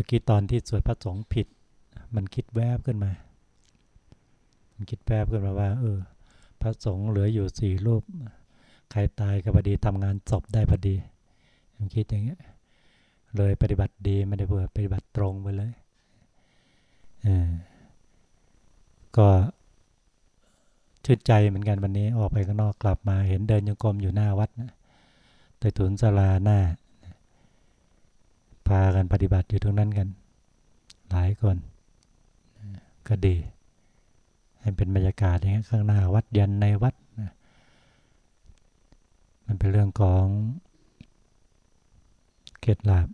มื่อกี้ตอนที่สวดพระสงฆ์ผิด มันคิดแวบขึ้นมา มันคิดแวบขึ้นมาว่า เออ พระสงฆ์เหลืออยู่สี่รูป ใครตายก็พอดีทำงานศพได้พอดี มันคิดอย่างเงี้ย เลยปฏิบัติดีไม่ได้เบื่อปฏิบัติตรงไปเลยเออก็ชื่นใจเหมือนกันวันนี้ออกไปข้างนอกกลับมา เห็นเดินโยกรมอยู่หน้าวัดนะใต้ถุนศาลาหน้า พากันปฏิบัติอยู่ตรงนั้นกัน หลายคนก็ดี ให้เป็นบรรยากาศอย่างนี้ข้างหน้าวัดยันในวัดนะมันเป็นเรื่องของเกตลาบ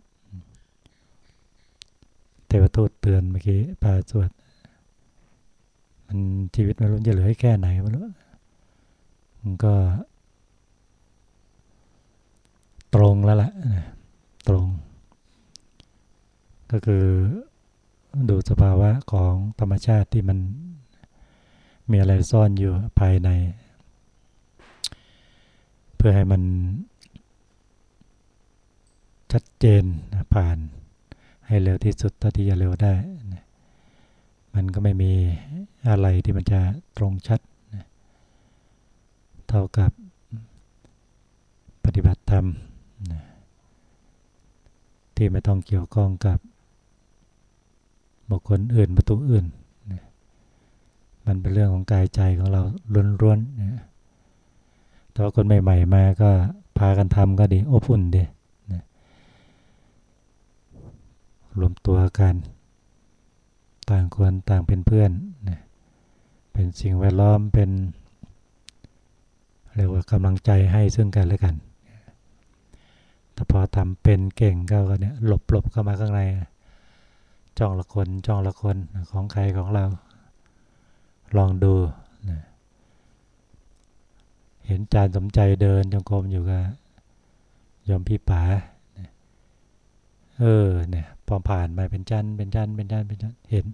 เทวทูตเตือนเมื่อกี้พาสวดมันชีวิตไม่รู้จะเหลือให้แค่ไหนไม่รู้มันก็ ตรงแล้วล่ะตรง ก็คือดูสภาวะของธรรมชาติที่มันมีอะไรซ่อนอยู่ภายใน เพื่อให้มันชัดเจนผ่านให้เร็วที่สุดเท่าที่จะเร็วได้ มันก็ไม่มีอะไรที่มันจะตรงชัด เท่ากับปฏิบัติธรรมที่ไม่ต้องเกี่ยวข้องกับ บุคคลอื่นประตูอื่นมันเป็นเรื่องของกายใจของเราล้วนๆแต่ว่าคนใหม่ ๆ มาก็พากันทำก็ดีอบอุ่นดีรวมตัวกัน ต่างคนต่างเป็นเพื่อนเป็นสิ่งแวดล้อมเป็นเรียกว่ากำลังใจให้ซึ่งกันและกันแต่พอทำเป็นเก่งก็เนี่ยหลบหลบเข้ามาข้างใน จ้องละคนจ้องละคนของใครของเรา ลองดูนะเห็นจานสมใจเดินจงกรมอยู่กับยมพี่ป๋าเออเนี่ยพอผ่านมาเป็นจันเป็นจันเป็นจันเป็นจันเห็น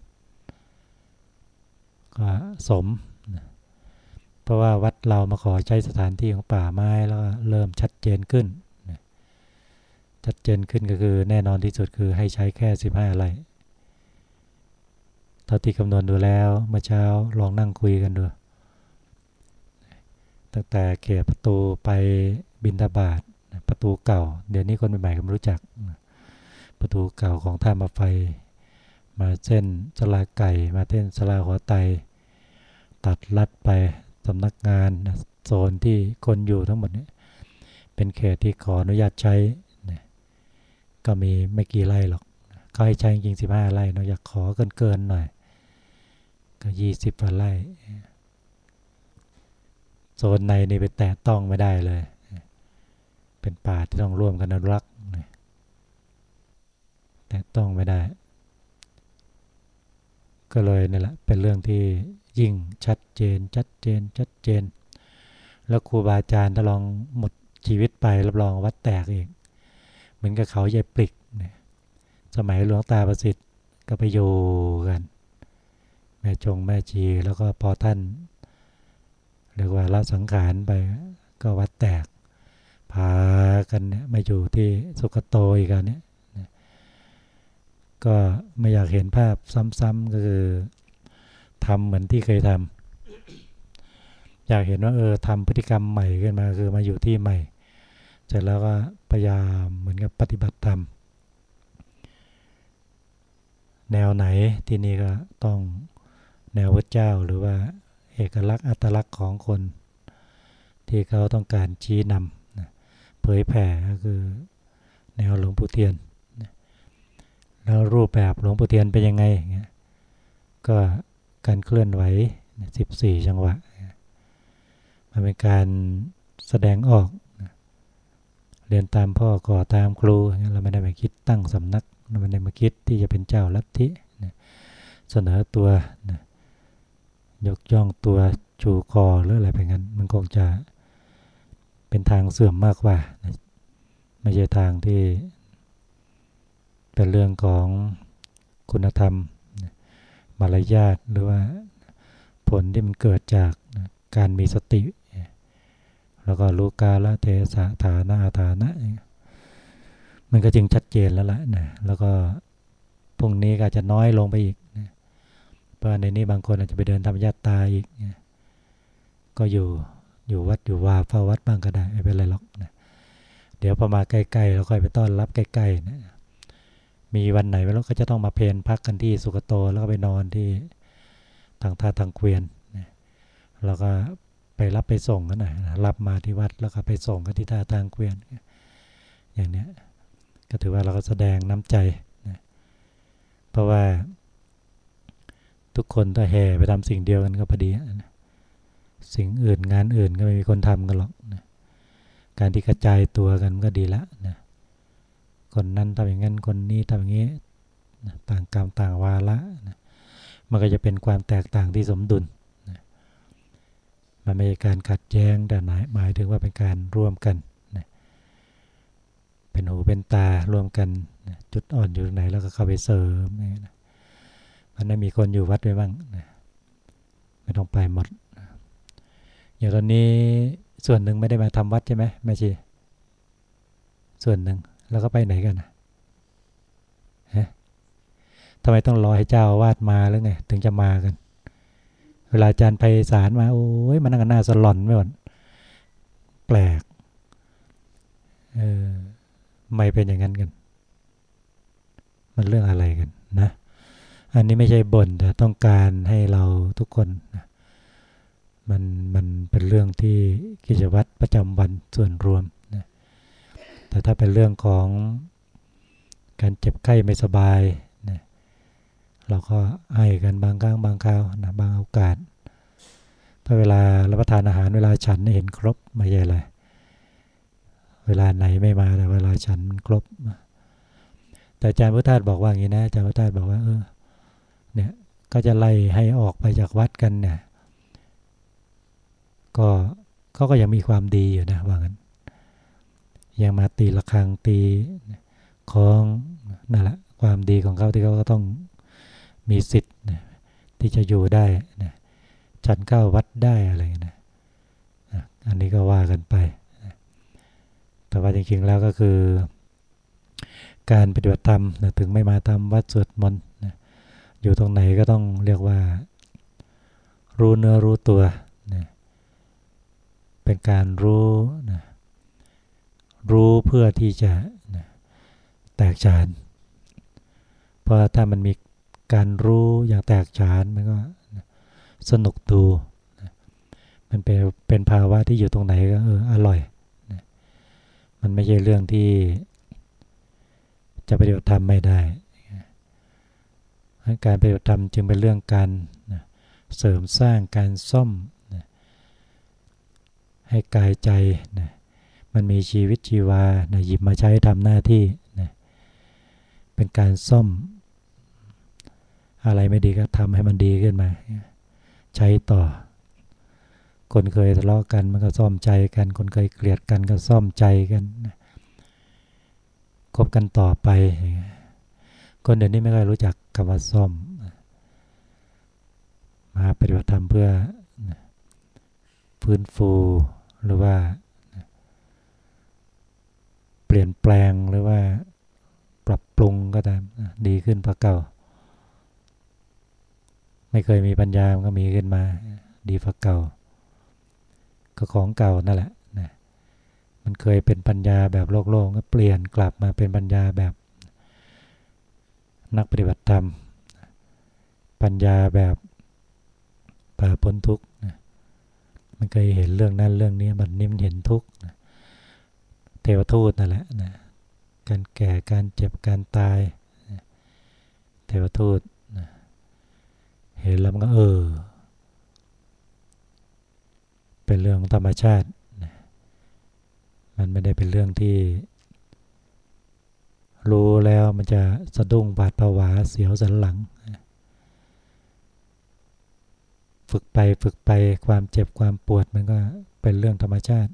ก็สม เพราะว่าวัดเรามาขอใช้สถานที่ของป่าไม้แล้วก็เริ่มชัดเจนขึ้นชัดเจนขึ้นก็คือแน่นอนที่สุดคือให้ใช้แค่ 15ไร่ เท่าที่คำนวณดูแล้วเมื่อเช้าลองนั่งคุยกันดูตั้งแต่เขตประตูไปบินทบาทประตูเก่า เดี๋ยวนี้คนใหม่ๆก็ไม่รู้จัก ประตูเก่าของท่ามาไฟ มาเส้นสลาไก่ มาเส้นสลาหัวไต ตัดลัดไปสำนักงานโซนที่คนอยู่ทั้งหมดนี้เป็นเขตที่ขออนุญาตใช้ก็มีไม่กี่ไร่หรอก ก็ให้ใช้จริงสิบห้าไร่เนาะอยากขอเกินเกินหน่อย ก็ยี่สิบไร่โซนในนี่ไปแตะต้องไม่ได้เลย เป็นป่าที่ต้องร่วมกันอนุรักษ์แตะต้องไม่ได้ ก็เลยนี่แหละเป็นเรื่องที่ยิ่งชัดเจนชัดเจนชัดเจน แล้วครูบาอาจารย์ถ้าลองหมดชีวิตไปรับรองวัดแตกเองเหมือนกับเขาใหญ่ปลิก สมัยหลวงตาประสิทธิ์ก็ไปอยู่กัน แม่จงแม่จีแล้วก็พอท่านเรียกว่าละสังขารไปก็วัดแตก พากันเนี่ยมาอยู่ที่สุกโตอีกกันเนี่ยก็ไม่อยากเห็นภาพซ้ำๆก็คือทำเหมือนที่เคยทำอยากเห็นว่าเออทำพฤติกรรมใหม่ขึ้นมาคือมาอยู่ที่ใหม่ เสร็จแล้วก็พยายามเหมือนกับปฏิบัติธรรม แนวไหนที่นี่ก็ต้องแนวพระเจ้าหรือว่าเอกลักษณ์อัตลักษณ์ของคน ที่เขาต้องการชี้นำนะเผยแผ่ก็คือแนวหลวงปู่เทียนนะแล้วรูปแบบหลวงปู่เทียนเป็นยังไงเงี้ยก็การเคลื่อนไหว 14 จังหวะ มันเป็นการแสดงออก เรียนตามพ่อก่อตามครูเราไม่ได้ไปคิดตั้งสำนัก มันในมาคิดที่จะเป็นเจ้าลัทธินะเสนอตัวนะยกย่องตัวชูคอหรืออะไรแบบนั้น มันคงจะเป็นทางเสื่อมมากกว่านะไม่ใช่ทางที่เป็นเรื่องของคุณธรรมมารยาทหรือว่าผลที่มันเกิดจากการมีสติ แล้วก็รู้กาลเทศะฐานะฐานะ มันก็จึงชัดเจนแล้วละนะแล้วก็พรุ่งนี้ก็จะน้อยลงไปอีกนะเพราะในนี้บางคนอาจจะไปเดินทำญาติตาอีกนะก็อยู่อยู่วัดอยู่วาเฝ้าวัดบ้างก็ได้ไม่เป็นไรหรอกนะเดี๋ยวพอมาใกล้ๆเราค่อยไปต้อนรับใกล้ๆนะมีวันไหนไม่รู้ก็จะต้องมาเพนพักกันที่สุกโตแล้วก็ไปนอนที่ทางท่าทางเกวียนนะแล้วก็ไปรับไปส่งกันหน่อยรับมาที่วัดแล้วก็ไปส่งกันที่ท่าทางเกวียน อย่างเนี้ย ก็ถือว่าเราก็แสดงน้ำใจนะเพราะว่าทุกคนถ้าแห่ไปทำสิ่งเดียวกันก็พอดีนะสิ่งอื่นงานอื่นก็ไม่มีคนทำกันหรอกนะการที่กระจายตัวกันก็ดีละนะคนนั้นทำอย่างนั้นคนนี้ทำอย่างนี้นะต่างกรรมต่างวาระนะมันก็จะเป็นความแตกต่างที่สมดุลนะมันไม่ใช่การขัดแย้งแต่หมายถึงว่าเป็นการร่วมกัน เป็นหูเป็นตารวมกันจุดอ่อนอยู่ไหนแล้วก็เข้าไปเสริมนะมันไม่มีคนอยู่วัดไว้บ้างนะไม่ต้องไปหมดอย่างตอนนี้ส่วนหนึ่งไม่ได้มาทำวัดใช่ไหมแม่ชีส่วนหนึ่งแล้วก็ไปไหนกันนะฮะทำไมต้องรอให้เจ้าวาดมาหรือไงถึงจะมากัน เวลาอาจารย์ไพศาลมาโอ้ยมันนั่งกันหน้าสลอนไม่หมดแปลกเออ ไม่เป็นอย่างนั้นกัน มันเรื่องอะไรกันนะ อันนี้ไม่ใช่บ่นแต่ต้องการให้เราทุกคนนะมันมันเป็นเรื่องที่กิจวัตรประจำวันส่วนรวมนะแต่ถ้าเป็นเรื่องของการเจ็บไข้ไม่สบายนะเราก็ให้กันบางครั้งบางคราวนะบางโอกาสถ้าเวลารับประทานอาหารเวลาฉันเห็นครบไม่ใช่อะไร เวลาไหนไม่มาแต่เวลาฉันมันครบ แต่อาจารย์พุทธาบอกว่าอย่างนี้นะอาจารย์พุทธาบอกว่าเออเนี่ยก็จะไล่ให้ออกไปจากวัดกันเนี่ยก็เขาก็ยังมีความดีอยู่นะว่างั้น ยังมาตีละครังตีของนั่นแหละความดีของเขาที่เขาก็ต้องมีสิทธิ์นะที่จะอยู่ได้นะฉันเข้าวัดได้อะไรนะอันนี้ก็ว่ากันไป แต่ว่าจริงๆแล้วก็คือ การปฏิบัติธรรมถึงไม่มาทำวัดสวดมนต์อยู่ตรงไหนก็ต้องเรียกว่า รู้เนื้อรู้ตัวนะเป็นการรู้นะรู้เพื่อที่จะนะแตกฉาน เพราะถ้ามันมีการรู้อย่างแตกฉานมันก็สนุกดูนะมันเป็นเป็นภาวะที่อยู่ตรงไหนก็เอออร่อย มันไม่ใช่เรื่องที่จะปฏิบัติธรรมไม่ได้ การปฏิบัติธรรมจึงเป็นเรื่องการเสริมสร้างการซ่อมให้กายใจนะมันมีชีวิตชีวานะหยิบมาใช้ทำหน้าที่นะเป็นการซ่อม อะไรไม่ดีก็ทำให้มันดีขึ้นมา ใช้ต่อ คนเคยทะเลาะกันมันก็ซ่อมใจกัน คนเคยเกลียดกันก็ซ่อมใจกันคบกันต่อไป คนเดี๋ยวนี้ไม่ค่อยรู้จักคำว่าซ่อม มาปฏิบัติธรรมเพื่อฟื้นฟูหรือว่า เปลี่ยนแปลงหรือว่าปรับปรุงก็ตามดีขึ้นพระเก่า ไม่เคยมีปัญญามันก็มีขึ้นมา ดีพระเก่า ก็ของเก่านั่นแหละนะมันเคยเป็นปัญญาแบบโลกโลกก็เปลี่ยนกลับมาเป็นปัญญาแบบนักปฏิบัติธรรม ปัญญาแบบป่าพ้นทุกข์นะมันเคยเห็นเรื่องนั้นเรื่องนี้มันนิ่มเห็นทุกข์เทวทูตนั่นแหละนะการแก่การเจ็บการตายเทวทูตนะเห็นแล้วมันก็เออ เป็นเรื่องธรรมชาติ มันไม่ได้เป็นเรื่องที่ รู้แล้วมันจะสะดุ้งบาดผวาเสียวสันหลัง ฝึกไปฝึกไปความเจ็บความปวดมันก็เป็นเรื่องธรรมชาติ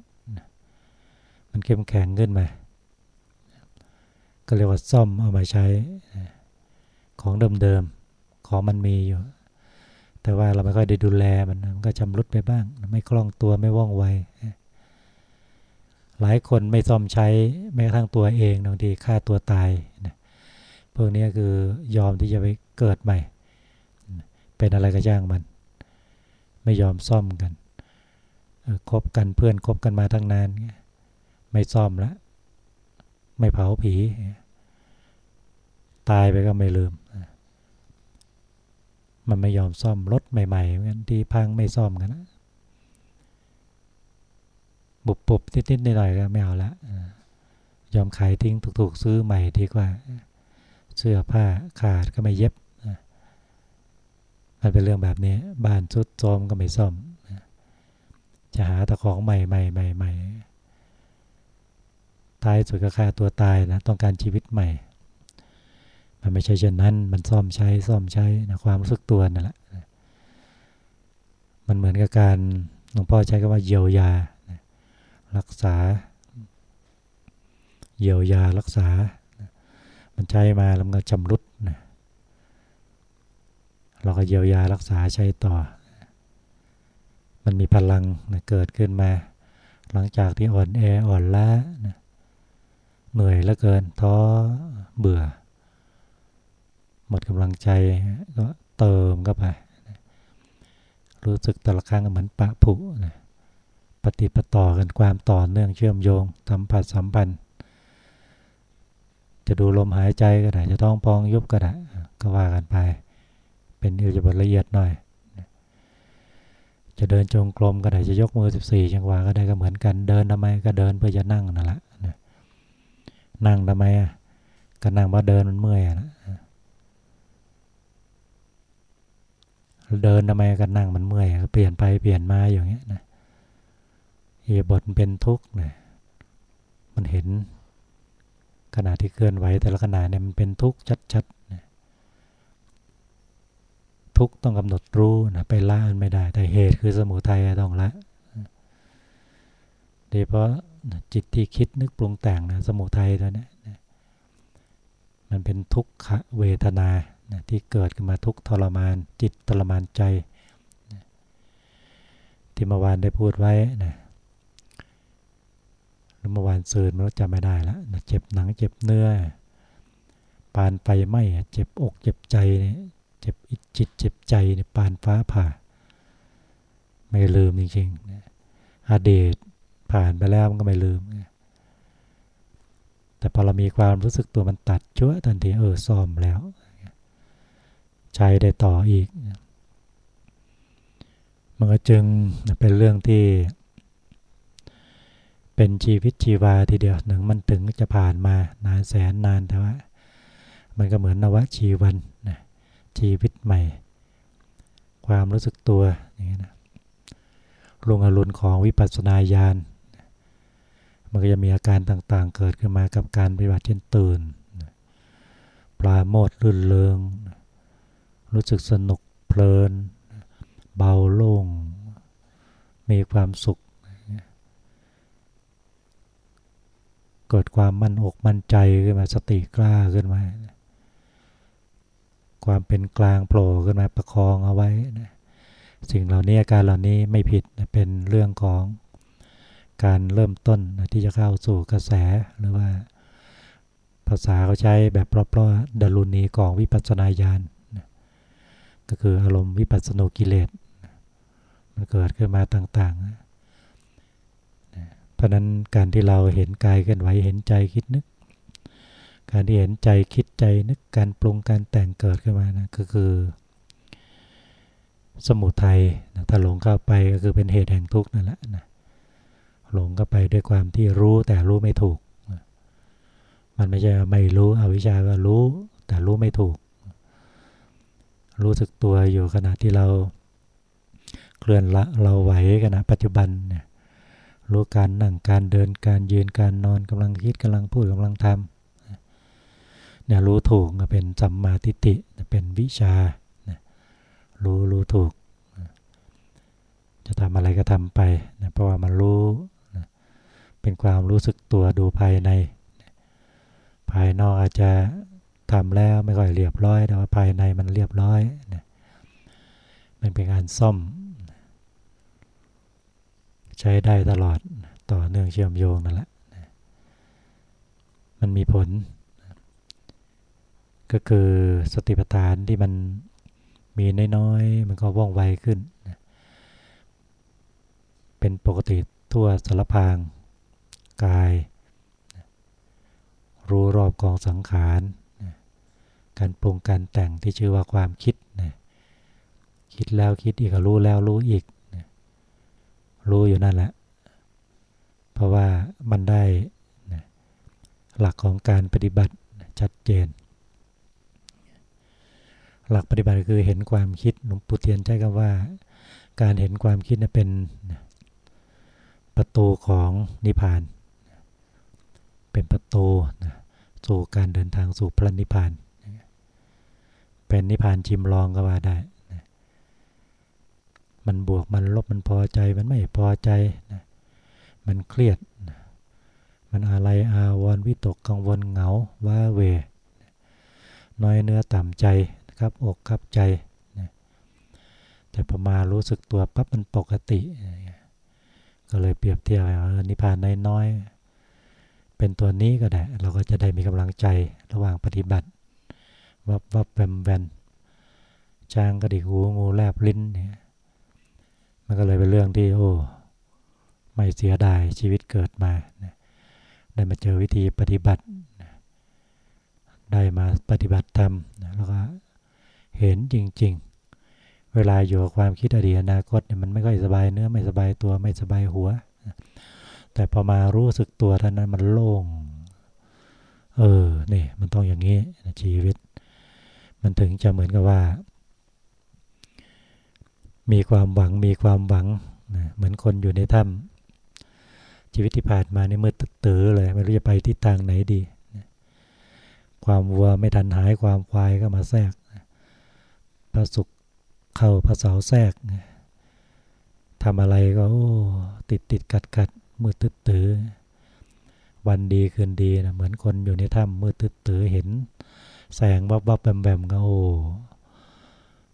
มันเข้มแข็งขึ้นมา ก็เรียกว่าซ่อมเอามาใช้ของเดิมๆ ของมันมีอยู่ แต่ว่าเราไม่ค่อยได้ดูแลมันมันก็ชำรุดไปบ้าง ไม่คล่องตัวไม่ว่องไว หลายคนไม่ซ่อมใช้แม้กระทั่งตัวเองบางทีฆ่าตัวตายนะพวกนี้คือยอมที่จะไปเกิดใหม่ เป็นอะไรก็ย่างมัน ไม่ยอมซ่อมกันคบกันเพื่อนคบกันมาตั้งนาน ไม่ซ่อมล้วไม่เผาผี ตายไปก็ไม่ลืม มันไม่ยอมซ่อมรถใหม่ๆเหมือนที่พังไม่ซ่อมกันนะบุบปุบนิดๆหน่อยๆก็ไม่เอาละยอมขายทิ้งถูกๆซื้อใหม่ดีกว่า เสื้อผ้าขาดก็ไม่เย็บมันเป็นเรื่องแบบนี้บ้านชุดโจมก็ไม่ซ่อมจะหาต่ของใหม่ใหม่ใหม่ใหม่ตายสุดก็ฆ่าตัวตายนะต้องการชีวิตใหม่ มันไม่ใช่เช่นนั้น มันซ่อมใช้ซ่อมใช้นะความรู้สึกตัวนั่นแหละ มันเหมือนกับการหลวงพ่อใช้คำว่าเยียวยา รักษา เยียวยารักษา มันใช้มาแล้วมันก็ชำรุดนะเราก็เยียวยารักษาใช้ต่อ มันมีพลังนะเกิดขึ้นมา หลังจากที่อ่อนแออ่อนล้านะเหนื่อยแล้วเกินท้อเบื่อ หมดกำลังใจก็เติมเข้าไปรู้สึกแต่ละครั้งเหมือนปะผุนะปฏิปต่อกันความต่อเนื่องเชื่อมโยงสัมผัสสัมพันธ์ จะดูลมหายใจก็ได้จะต้องปองยุบก็ได้ก็ว่ากันไป เป็นอิริยาบถละเอียดหน่อย จะเดินจงกรมก็ได้จะยกมือ 14จังหวะก็ได้ก็เหมือนกันเดินทำไมก็เดินเพื่อจะนั่งนั่นแหละนั่งทำไมก็นั่งมาเดินมันเมื่อยนะ เดินทำไมก็นั่งมันเมื่อยเปลี่ยนไปเปลี่ยนมาอย่างเงี้ยนะอีบทเป็นทุกข์นะมันเห็นขณะที่เคลื่อนไหวแต่ละขณะเนี่ยมันเป็นทุกข์ชัดๆนะทุกข์ต้องกำหนดรู้นะไปละมันไม่ได้ แต่เหตุคือสมุทัยต้องละโดยเพราะจิตที่คิดนึกปรุงแต่งนะสมุทัยตัวนี้มันเป็นทุกขเวทนา นะที่เกิดขึ้นมาทุกทรมานจิตทรมานใจนะที่เมื่อวานได้พูดไว้นะหรือเมื่อวานซืนมันจำไม่ได้แล้วนะเจ็บหนังเจ็บเนื้อ ปานไฟไหมเจ็บอกเจ็บใจเนี่ยเจ็บจิตเจ็บใจเนี่ยปานฟ้าผ่า ไม่ลืมจริงๆนะอดีตผ่านไปแล้วมันก็ไม่ลืมแต่พอเรามีความรู้สึกตัวมันตัดชั่วทันทีเออซ่อมแล้ว ใช้ได้ต่ออีก มันก็จึงเป็นเรื่องที่ เป็นชีวิตชีวาทีเดียวหนึ่งมันถึงจะผ่านมานานแสนนานแต่ว่า มันก็เหมือนนวชีวันนะชีวิตใหม่ ความรู้สึกตัวอย่างนี้นะลงอรุณของวิปัสสนาญาณมันก็จะมีอาการต่างๆ เกิดขึ้นมากับการปฏิบัติเช่นตื่น ปลาโมดลื่นเลง รู้สึกสนุกเพลิน เบาโล่ง มีความสุข เกิดความมั่นอกมั่นใจขึ้นมาสติกล้าขึ้นมา ความเป็นกลางโผล่ขึ้นมาประคองเอาไว้สิ่งเหล่านี้อาการเหล่านี้ไม่ผิดเป็นเรื่องของการเริ่มต้นที่จะเข้าสู่กระแสหรือว่า ภาษาเขาใช้แบบเพราะๆดารุณีของวิปัสสนาญาณ ก็คืออารมณ์วิปัสสนุกิเลสมันเกิดขึ้นมาต่างๆเพราะนั้นการที่เราเห็นกายเคลื่อนไหวเห็นใจคิดนึก การที่เห็นใจคิดใจนึกการปรุงการแต่งเกิดขึ้นมานะก็คือสมุทัยถ้าหลงเข้าไปก็คือเป็นเหตุแห่งทุกข์นั่นแหละนะหลงก็ไปด้วยความที่รู้แต่รู้ไม่ถูก มันไม่ใช่ไม่รู้อวิชชาก็รู้แต่รู้ไม่ถูก รู้สึกตัวอยู่ขณะที่เราเคลื่อนละเราไหวขณะปัจจุบันเนี่ยรู้การนั่งการเดินการยืนการนอนกำลังคิดกำลังพูดกำลังทำเนี่ยรู้ถูกเป็นสัมมาทิฏฐิเป็นวิชารู้รู้ถูก จะทำอะไรก็ทำไปนะเพราะว่ามันรู้เป็นความรู้สึกตัวดูภายใน ภายนอกอาจจะ ทำแล้วไม่ค่อยเรียบร้อย แต่ว่าภายในมันเรียบร้อยมันเป็นการซ่อม ใช้ได้ตลอดต่อเนื่องเชื่อมโยงนั่นแหละมันมีผล ก็คือสติปัฏฐานที่มันมีน้อยๆ มันก็ว่องไวขึ้น เป็นปกติทั่วสารพางกาย รู้รอบกองสังขาร การปรุงการแต่งที่ชื่อว่าความคิดนะคิดแล้วคิดอีกรู้แล้วรู้อีกนะรู้อยู่นั่นแหละ เพราะว่ามันได้นะหลักของการปฏิบัติชัดเจน หลักปฏิบัติคือเห็นความคิดหลวงปู่เทียนใช้คำว่า การเห็นความคิดเป็นประตูของนิพพาน เป็นประตูสู่การเดินทางสู่พระนิพพาน เป็นนิพพานชิมลองก็ว่าได้มันบวกมันลบมันพอใจมันไม่พอใจมันเครียดมันอะไรอาวรวิตกกังวลเหงาว่าเวน้อยเนื้อต่ำใจครับอกครับใจแต่พอมารู้สึกตัวปั๊บมันปกติก็เลยเปรียบเทียบว่านิพพานน้อยเป็นตัวนี้ก็ได้ เราก็จะได้มีกำลังใจระหว่างปฏิบัติ วับวับแวมแวนช้างกระดิกหูงูแลบลิ้นเนี่ยมันก็เลยเป็นเรื่องที่โอ้ไม่เสียดายชีวิตเกิดมาได้มาเจอวิธีปฏิบัติได้มาปฏิบัติธรรมแล้วก็เห็นจริง ๆ เวลาอยู่กับความคิดอดีตอนาคตเนี่ยมันไม่ค่อยสบายเนื้อไม่สบายตัวไม่สบายหัวแต่พอมารู้สึกตัวเท่านั้นมันโล่ง เออ นี่มันต้องอย่างนี้ชีวิต มันถึงจะเหมือนกับว่า มีความหวังมีความหวังนะเหมือนคนอยู่ในถ้ำชีวิตที่ผ่านมาในมืดตื้อเลยไม่รู้จะไปทิศทางไหนดีความวัวไม่ทันหายความควายก็มาแทรกพระสุขเข้าพระเสาแทรกทำอะไรก็ติดติดกัดกัดมืดตื้อตื้อวันดีคืนดีนะเหมือนคนอยู่ในถ้ำมืดตื้อตื้อเห็น แสงวับวับแบมแบมก็โอ้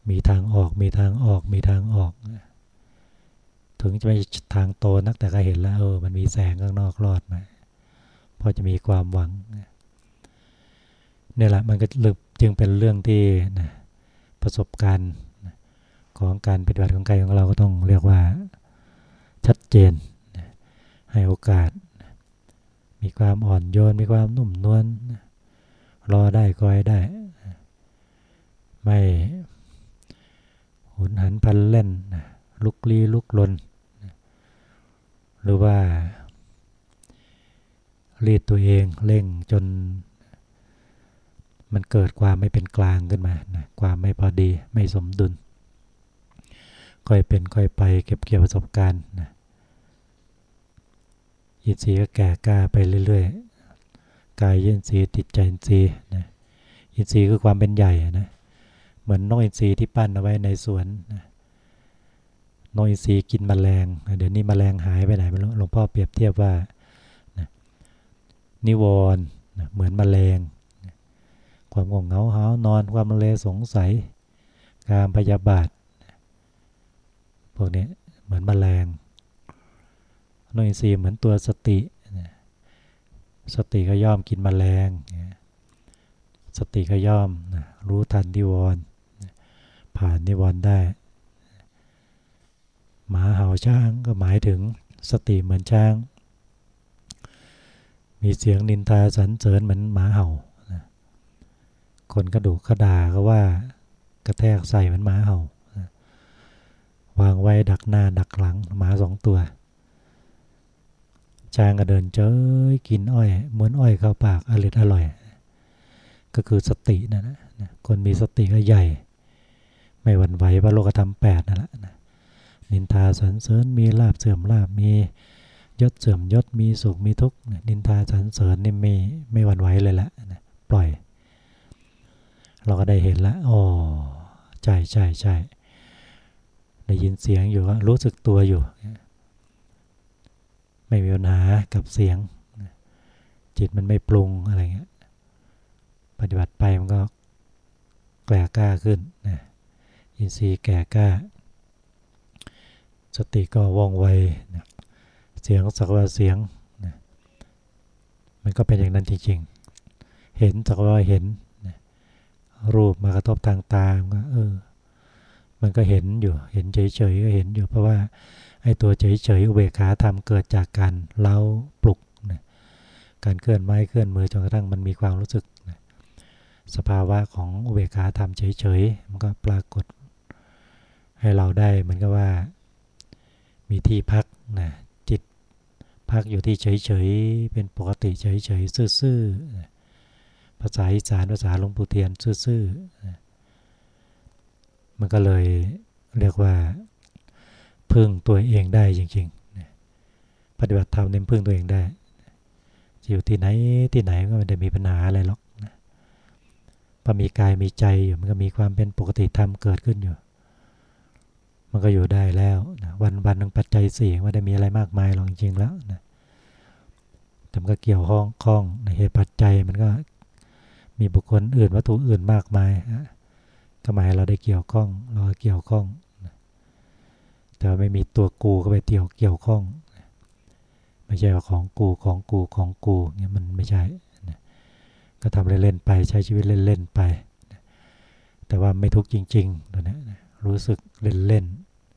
มีทางออกมีทางออกมีทางออก ถึงจะไม่ทางโตนักแต่ก็เห็นแล้วเออมันมีแสงข้างนอกรอดมาพอจะมีความหวังเนี่ยแหละมันก็ลึกจึงเป็นเรื่องที่นะประสบการณ์ของการปฏิบัติของกายของเราก็ต้องเรียกว่าชัดเจน ให้โอกาส มีความอ่อนโยน มีความนุ่มนวล รอได้คอยได้ ไม่หุนหันพันเล่น ลุกลี้ลุกลน หรือว่ารีดตัวเองเร่งจน มันเกิดความไม่เป็นกลางขึ้นมานะความไม่พอดีไม่สมดุล ค่อยเป็นค่อยไปเก็บเกี่ยวประสบการณ์นะอินทรีย์ก็แก่กล้าไปเรื่อยๆ กายยินทรีย์ติดใจอินทรีย์นะอินทรีย์คือความเป็นใหญ่นะเหมือนนกอินทรีย์ที่ปั้นเอาไว้ในสวนนะนกอินทรีย์กินมแมลง เดี๋ยวนี้มแมลงหายไปไหนไม่รู้หลวงพ่อเปรียบเทียบว่านะนิวรณ์นะเหมือนมแมลงความง่วงเหงาหานอนความเลสงสัย การพยาบาทพวกนี้เหมือนมแมลงนอินทรีย์เหมือนตัวสติ สติก็ย่อมกินมแมลง สติก็ย่อมรู้ทันนิวรณ์ผ่านนิวรณ์ได้ หมาเห่าช้างก็หมายถึงสติเหมือนช้าง มีเสียงนินทาสรรเสริญเหมือนหมาเห่า คนกระดูกกระดาก็ว่ากระแทกใส่มันหมาเห่าวางไว้ดักหน้าดักหลังหมาสองตัว ช้างก็เดินเจ้ยกินอ้อยเหมือนอ้อยเข้าปากอร่อยอร่อย ก็คือสตินะนะคนมีสติก็ใหญ่ ไม่หวั่นไหวพระโลกธรรมแปดนั่นแหละนินทาสรรเสริญมีลาบเสื่อมลาบมียศเสื่อมยศมีสุขมีทุกข์นินทาสรรเสริญนี่ไม่ไม่หวั่นไหวเลยละปล่อย เราก็ได้เห็นล้วอ๋อใช่ใช่ใช่ได้ยินเสียงอยู่ว่ารู้สึกตัวอยู่ ไม่มีปัญหากับเสียง จิตมันไม่ปรุงอะไรเงี้ยปฏิบัติไปมันก็แก่กล้าขึ้นนะอินทรีย์แก่กล้า สติก็ว่องไวนะเสียงสักว่าเสียงนะมันก็เป็นอย่างนั้นจริงๆ เห็นสักว่าเห็นรูปมากระทบทางตาก็เออ มันก็เห็นอยู่ เห็นเฉยๆก็เห็นอยู่เพราะว่า ไอ้ตัวเฉยๆอุเบกขาธรรมเกิดจากการเล้าปลุกนะการเคลื่อนไม้เคลื่อนมือจนกระทั่งมันมีความรู้สึกนะสภาวะของอุเบกขาธรรมเฉยๆมันก็ปรากฏ ให้เราได้เหมือนกับว่ามีที่พักนะจิตพักอยู่ที่เฉยๆเป็นปกติเฉยๆซื่อๆภาษาอีสานภาษาหลวงปู่เทียนซื่อๆมันก็เลยเรียกว่า พึ่งตัวเองได้จริงๆปฏิบัติธรรมเน้นพึ่งตัวเองได้จะอยู่ที่ไหนที่ไหนก็ไม่ได้มีปัญหาอะไรหรอกพอมีกายมีใจอยู่มันก็มีความเป็นปกติธรรมเกิดขึ้นอยู่ มันก็อยู่ได้แล้วนะวันวันหนึ่งปัจจัยสี่ไม่ได้มีอะไรมากมายหรอกจริงๆแล้วนะแต่มันก็เกี่ยวข้องข้องในเหตุปัจจัยมันก็มีบุคคลอื่นวัตถุอื่นมากมายนะก็หมายเราได้เกี่ยวข้องเราเกี่ยวข้อง แต่ไม่มีตัวกูก็ไปเกี่ยวเกี่ยวข้อง ไม่ใช่ว่าของกูของกูของกูเนี่ยมันไม่ใช่นะก็ทำเล่นๆไปใช้ชีวิตเล่นๆไปนะแต่ว่าไม่ทุกจริงๆตัวนี้นะรู้สึกเล่น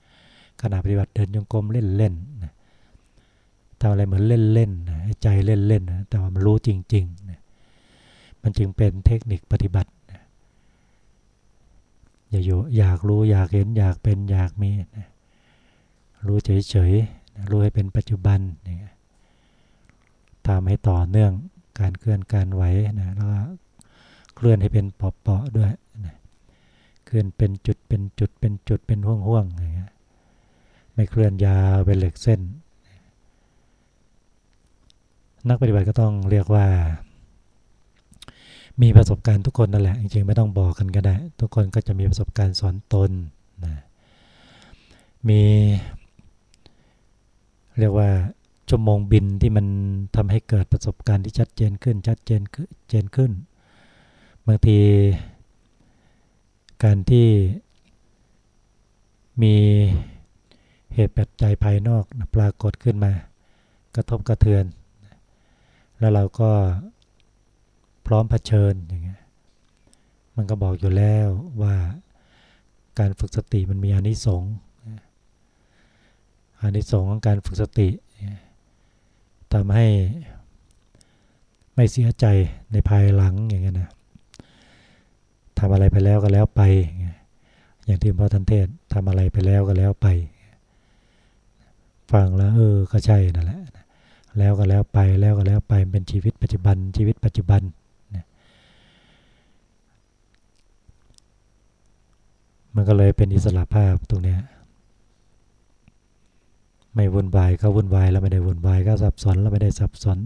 ๆขณะปฏิบัติเดินยงกลมเล่นๆนะทำอะไรเหมือนเล่นๆนะใจเล่นๆนะแต่ว่ามันรู้จริงๆนะมันจึงเป็นเทคนิคปฏิบัติอย่าอยู่อยากรู้อยากเห็นอยากเป็นอยากมีนะ รู้เฉยๆรู้ให้เป็นปัจจุบันนะทำให้ต่อเนื่องการเคลื่อนการไหวนะแล้วก็เคลื่อนให้เป็นเปาะๆด้วยนะเคลื่อนเป็นจุดเป็นจุดเป็นจุดเป็นห่วงๆอย่างเงี้ยไม่เคลื่อนยาวเป็นเหล็กเส้น นักปฏิบัติก็ต้องเรียกว่า มีประสบการณ์ทุกคนนั่นแหละจริงๆไม่ต้องบอกกันก็ได้ ทุกคนก็จะมีประสบการณ์สอนตนนะมี เรียกว่าชั่วโมงบินที่มันทำให้เกิดประสบการณ์ที่ชัดเจนขึ้น ชัดเจนเจนขึ้น บางทีการที่มีเหตุปัจจัยภายนอกปรากฏขึ้นมา กระทบกระเทือน แล้วเราก็พร้อมเผชิญอย่างเงี้ยมันก็บอกอยู่แล้วว่าการฝึกสติมันมีอนิสงส์ อานิสงส์ของการฝึกสติทำให้ไม่เสียใจในภายหลังอย่างเงี้ยนะทำอะไรไปแล้วก็แล้วไป อย่างที่พ่อทันเทศทำอะไรไปแล้วก็แล้วไป ฟังแล้วเออก็ใช่นั่นแหละแล้วก็แล้วไปแล้วก็แล้วไปเป็นชีวิตปัจจุบันชีวิตปัจจุบันมันก็เลยเป็นอิสระภาพตรงนี้ ไม่วุ่นวายก็วุ่นวายแล้วไม่ได้วุ่นวายก็สับสนแล้วไม่ได้สับสน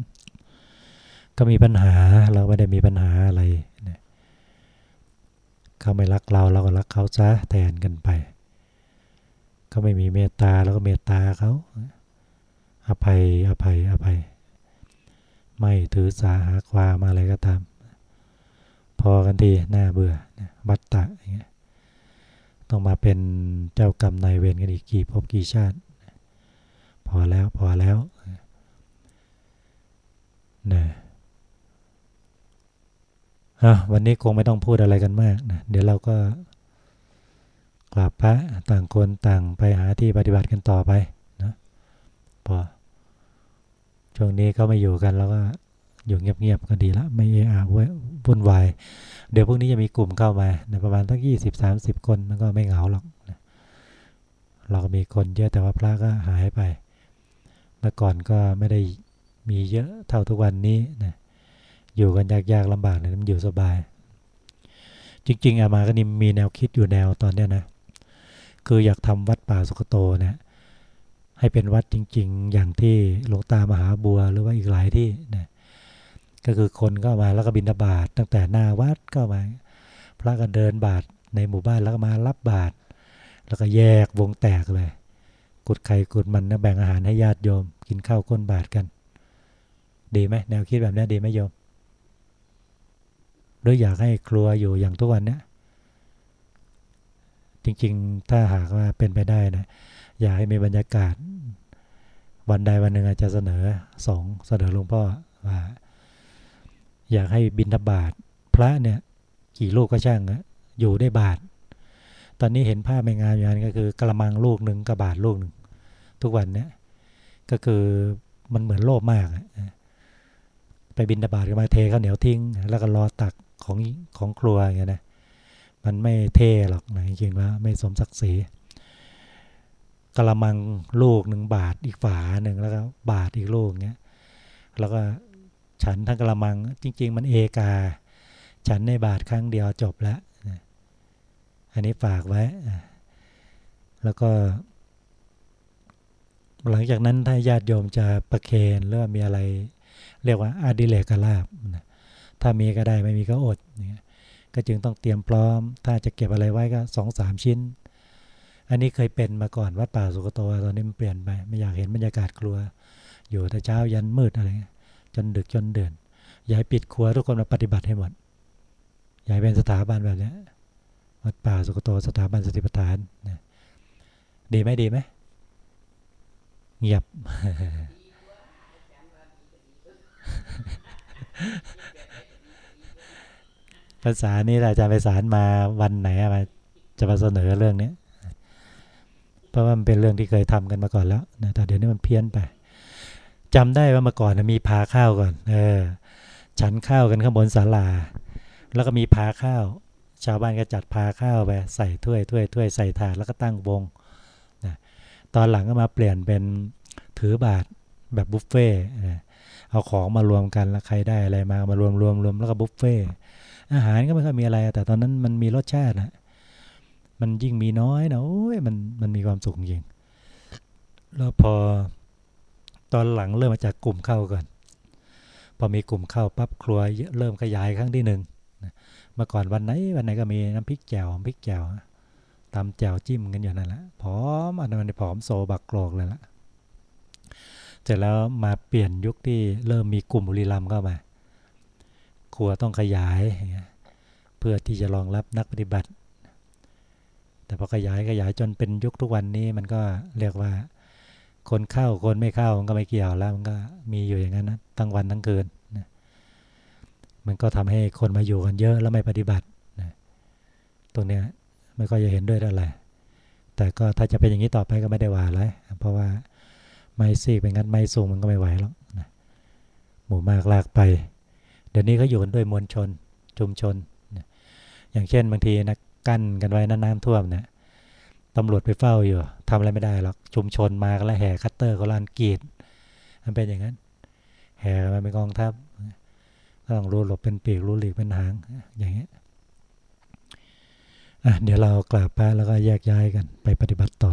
ก็มีปัญหาเราไม่ได้มีปัญหาอะไรนะเขาไม่รักเราเราก็รักเขาซะแทนกันไป เขาไม่มีเมตตาแล้วก็เมตตาเขาอภัยอภัยอภัย ไม่ถือสาหาความอะไรก็ตาม พอกันทีหน้าเบื่อบัตตะอย่างเงี้ยต้องมาเป็นเจ้ากรรมนายเวรกันอีกกี่ภพกี่ชาติ อแล้วพอแล้วนะวันนี้คงไม่ต้องพูดอะไรกันมากนะเดี๋ยวเราก็กลับพระต่างคนต่างไปหาที่ปฏิบัติกันต่อไปนะพอช่วงนี้เขาไม่อยู่กันแล้วก็อยู่เงียบๆก็ดีละไม่เอะอะวุ่นวายเดี๋ยวพวกนี้จะมีกลุ่มเข้ามาในประมาณสักยี่สิบสามสิบคนมันก็ไม่เหงาหรอกนะเราก็มีคนเยอะแต่ว่าพระก็หายไป เมื่อก่อนก็ไม่ได้มีเยอะเท่าทุกวันนี้นะอยู่กันยากๆลำบากเลยมันอยู่สบาย จริง ๆอามาก็นี่มีแนวคิดอยู่แนวตอนเนี้ยนะ คืออยากทำวัดป่าสุกโตนะให้เป็นวัดจริง ๆ อย่างที่หลวงตามหาบัวหรือว่าอีกหลายที่นะก็คือคนก็มาแล้วก็บินบาตตั้งแต่หน้าวัดก็มา พระก็เดินบาตในหมู่บ้านแล้วก็มารับบาตแล้วก็แยกวงแตกเลย กุดไข่กุดมันนะแบ่งอาหารให้ญาติโยม กินข้าวก้นบาตรกัน ดีไหมแนวคิดแบบนี้ดีไหมโยมหรืออยากให้ครัวอยู่อย่างทุกวันเนี้ยจริงๆ ถ้าหากว่าเป็นไปได้นะอยากให้มีบรรยากาศ วันใดวันหนึ่งอาจจะเสนอสองเสนอหลวงพ่อว่าอยากให้บินทบาทพระเนี่ย กี่ลูกก็ช่างอยู่ได้บาท ตอนนี้เห็นภาพไม่งามอย่างนั้นก็คือกระมังลูกหนึ่งกระบาทลูกหนึ่งทุกวันเนี้ยก็คือมันเหมือนโลภมากไปบินดาบาดก็มาเทข้าวเหนียวทิ้ง แล้วก็รอตักของของครัวอย่างเงี้ยนะมันไม่เท่หรอกนะจริงๆแล้วไม่สมศักดิ์ศรีกระมังลูกหนึ่งบาทอีกฝาหนึ่งแล้วก็บาทอีกลูกเงี้ยแล้วก็ฉันทั้งกระมังจริง ๆ มันเอกา ฉันในบาทครั้งเดียวจบแล้ว อันนี้ฝากไว้ แล้วก็ หลังจากนั้นถ้าญาติโยมจะประเคนหรือว่ามีอะไร เรียกว่าอาดิเลกลาบถ้ามีก็ได้ไม่มีก็อดก็จึงต้องเตรียมพร้อม ถ้าจะเก็บอะไรไว้ก็สองสามชิ้น อันนี้เคยเป็นมาก่อนวัดป่าสุกโตตอนนี้มันเปลี่ยนไปไม่อยากเห็นบรรยากาศครัว อยู่แต่เช้ายันมืดอะไรจนดึกจนเดือนย้ายปิดครัวทุกคนมาปฏิบัติให้หมดย้ายเป็นสถาบันแบบนี้ วัดป่าสุกโตสถาบันสติปัฏฐานนะดีไหมดีไหมเงียบภาษานี้อาจารย์ไปสารมาวันไหนมาจะมาเสนอเรื่องนี้เพราะว่ามันเป็นเรื่องที่เคยทำกันมาก่อนแล้วนะแต่เดี๋ยวนี้มันเพี้ยนไปจำได้ว่าเมื่อก่อนมีพาข้าวก่อน เออ ฉันข้าวกันข้างบนศาลา แล้วก็มีพาข้าว ชาวบ้านก็จัดพาข้าวไปใส่ถ้วยถ้วยถ้วยใส่ถาดแล้วก็ตั้งวงนะตอนหลังก็มาเปลี่ยนเป็นถือบาทแบบบุฟเฟ่เอาของมารวมกันแล้วใครได้อะไรมามารวมรวมรวมแล้วก็บุฟเฟ่อาหารก็ไม่ค่อยมีอะไร แต่ตอนนั้นมันมีรสชาตินะมันยิ่งมีน้อยนะโอ้ยมันมันมีความสุขจริงแล้วพอตอนหลังเริ่มมาจากกลุ่มเข้าก่อน พอมีกลุ่มเข้าปั๊บครัวเริ่มขยายครั้งที่หนึ่ง มื่อก่อนวันไหนวันไหนก็มีน้ำพริกแจ่วพริกแจ่วตำแจ่วจิ้มกันอยู่นั่นแหละผอมอันนั้นผอมโซบักโกรกเลยละเสร็จแล้วมาเปลี่ยนยุคที่เริ่มมีกลุ่มบุรีรัมเข้ามาครัวต้องขยายเพื่อที่จะรองรับนักปฏิบัติ แต่พอขยายขยายจนเป็นยุคทุกวันนี้มันก็เรียกว่า คนเข้าคนไม่เข้ามันก็ไม่เกี่ยวแล้วมันก็มีอยู่อย่างนั้นนะทั้งวันทั้งคืน มันก็ทำให้คนมาอยู่กันเยอะแล้วไม่ปฏิบัตินะตรงเนี้ยไม่ก็จะเห็นด้วยอะไรแหละ แต่ก็ถ้าจะเป็นอย่างนี้ต่อไปก็ไม่ได้ว่าอะไรเพราะว่าไม่ซีกเป็นงั้นไม่สูงมันก็ไม่ไหวหรอกนะหมู่มากลากไป เดี๋ยวนี้เขาอยู่กันด้วยมวลชนชุมชนนะอย่างเช่นบางทีนะกั้นกันไว้น้ำท่วมเนะี่ยตำรวจไปเฝ้าอยู่ทำอะไรไม่ได้หรอกชุมชนมากแล้วแห่คัตเตอร์เขาลานกีดมันเป็นอย่างนั้น แห่มาเป็นกองทัพ ต้องรู้หลบเป็นปีกรู้หลีกเป็นหาง อย่างเงี้ยอะเดี๋ยวเรากลับไปแล้วก็แยกย้ายกันไปปฏิบัติต่อ